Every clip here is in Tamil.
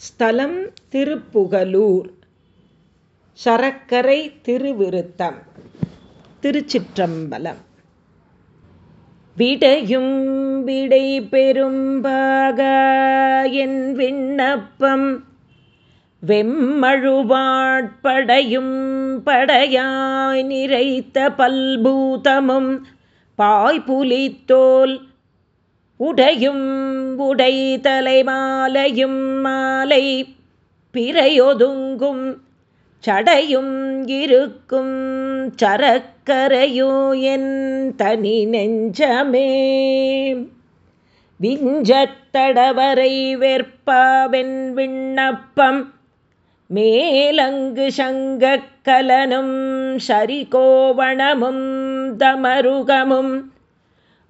ஸ்தலம் திருப்புகலூர். சரக்கரை திருவிருத்தம். திருச்சிற்றம்பலம். விடையும் விடை பெரும்பாக என் விண்ணப்பம். வெம்மழுவாட்படையும் படையாய் நிறைத்த பல்பூதமும். பாய்புலித்தோல் உடையும் உடை தலைமாலையும் மாலை பிறையொதுங்கும் சடையும் இருக்கும் சரக்கரையோ என் தனி நெஞ்சமே. விஞ்சத்தடவரை வெற்பாவென் விண்ணப்பம் மேலங்கு சங்கக்கலனும் சரிகோவணமும் தமருகமும்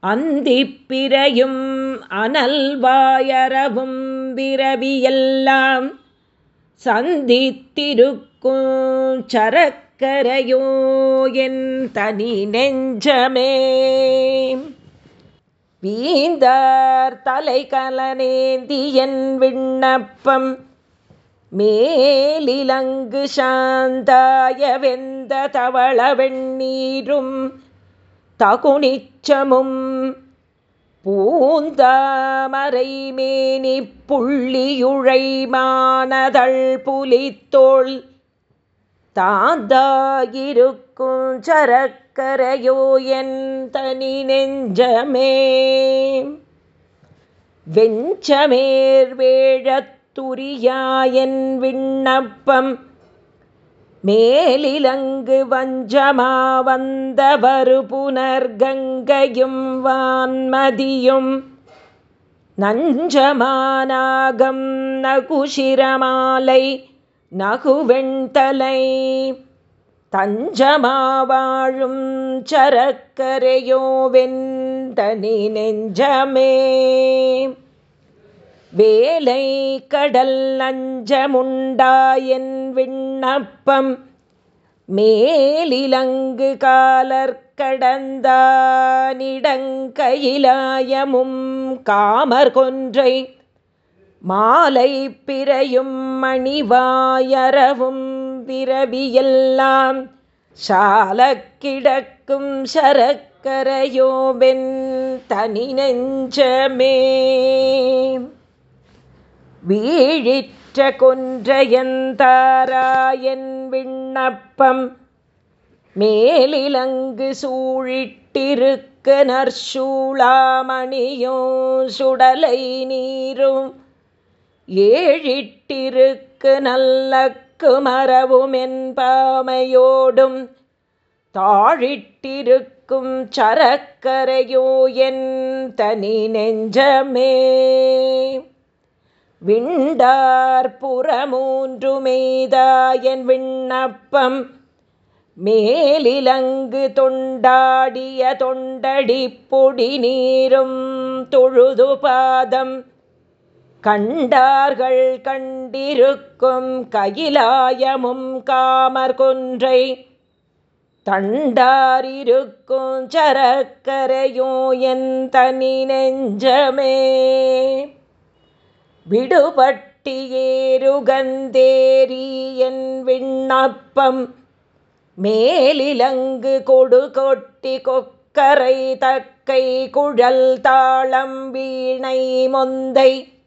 அந்திப்பிரையும் அனல்வாயரவும் விரவியெல்லாம் சந்தித்திருக்கும் சரக்கரையோ என் தனி நெஞ்சமே. வீந்தார் தலை கலனேந்தியன் விண்ணப்பம் மேலிலங்கு சாந்தாய வெந்த தவள வெண்ணீரும் தகுனிச்சமும் பூந்தாமரை மேனி புள்ளியுழை புலித்தோள் தாந்தாயிருக்கும் சரக்கரையோ என் தனி நெஞ்சமே. வெஞ்சமேர் வேழத்துரியாயன் விண்ணப்பம் மேலிலங்கு வஞ்சமா வந்தவரு புனர்கங்கையும் வான்மதியும். நஞ்சமானாகம் நகுஷிரமாலை நகுவெண்தலை. தஞ்சமாவாழும் சரக்கரையோ வெந்தனி நெஞ்சமே. வேலை கடல் நஞ்சமுண்டாயன் விண்ணப்பம் மேலிலங்கு காலர்கடந்தானிடங்கையிலாயமும் காமர் கொன்றை மாலை பிறையும் மணிவாயரவும் பிறவியெல்லாம் சால கிடக்கும் சரக்கரையோவென் தனி நெஞ்சமே வீழிற்ற கொன்றையந்தாராயன் விண்ணப்பம். மேலிலங்கு சூழிட்டிருக்க நற்சூளாமணியோ சுடலை நீரும். ஏழிட்டிருக்கு நல்லக்கு மரவும் என்பாமையோடும் தாழிட்டிருக்கும் சரக்கரையோ என் தனி நெஞ்சமே. விண்டார் புறமூன்று மேதாயன் விண்ணப்பம். மேலிலங்கு தொண்டாடிய தொண்டடி பொடி நீரும் தொழுது பாதம். கண்டார்கள் கண்டிருக்கும் கயிலாயமும் காமர் கொன்றை. தண்டாரிருக்கும் சரக்கரையோ என் தனி நெஞ்சமே. விடுபட்டியேருகந்தேரி என் விண்ணப்பம் மேலிலங்கு கொடு கொட்டி கொக்கரை தக்கை குழல் தாளம் வீணை மொந்தை.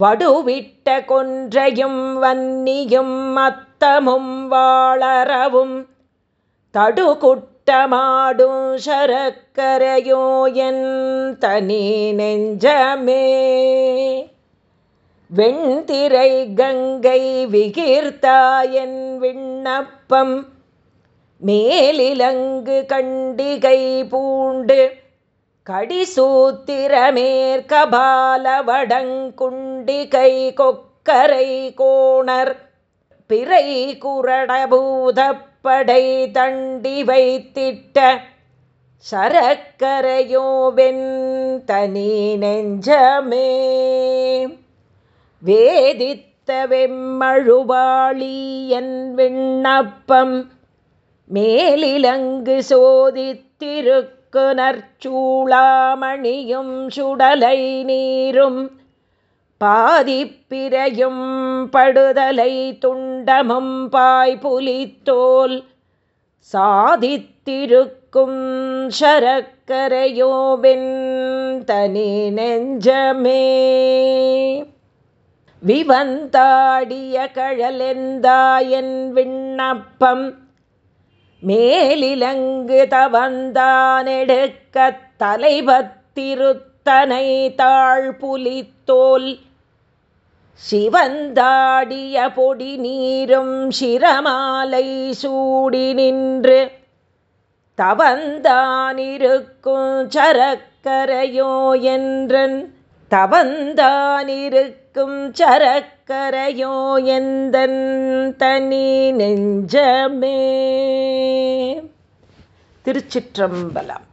வடுவிட்ட கொன்றையும் வன்னியும் மத்தமும் வாளரவும். தடுகுட்டமாடும் சரக்கரையோ என் தனி நெஞ்சமே. வெண்திரை கங்கை விகீர்த்தாயன் விண்ணப்பம். மேலிலங்கு கண்டிகை பூண்டு. கடிசூத்திரமேற்கபாலவடங்குண்டிகை கொக்கரை கோணர். பிறை குரடபூதப்படை தண்டி வைத்திட்ட. சரக்கரையோவென் தனி நெஞ்சமே. வேதித்த வெம்மழுவாளி என் விண்ணப்பம் மேலிலங்கு சோதித்திருக்கு நற்சூளாமணியும் சுடலை நீரும் பாதிப்பிரையும் படுதலை துண்டமும் பாய்புலித்தோல் சாதித்திருக்கும் சரக்கரையோவின் தனி நெஞ்சமே விவந்தாடிய கழலெந்தாயன் விண்ணப்பம்? மேலிலங்கு தவந்தானெடுக்க தலைபத்திருத்தனை தாழ் புலித்தோல் சிவந்தாடிய பொடி நீரும் சிரமாலை சூடி நின்று தவந்தானிருக்கும் சரக்கரையோ என்றன் தவந்தானிருக்கும் சரக்கரையோ எந்த தனி நெஞ்சமே. திருச்சிற்றம்பலம்.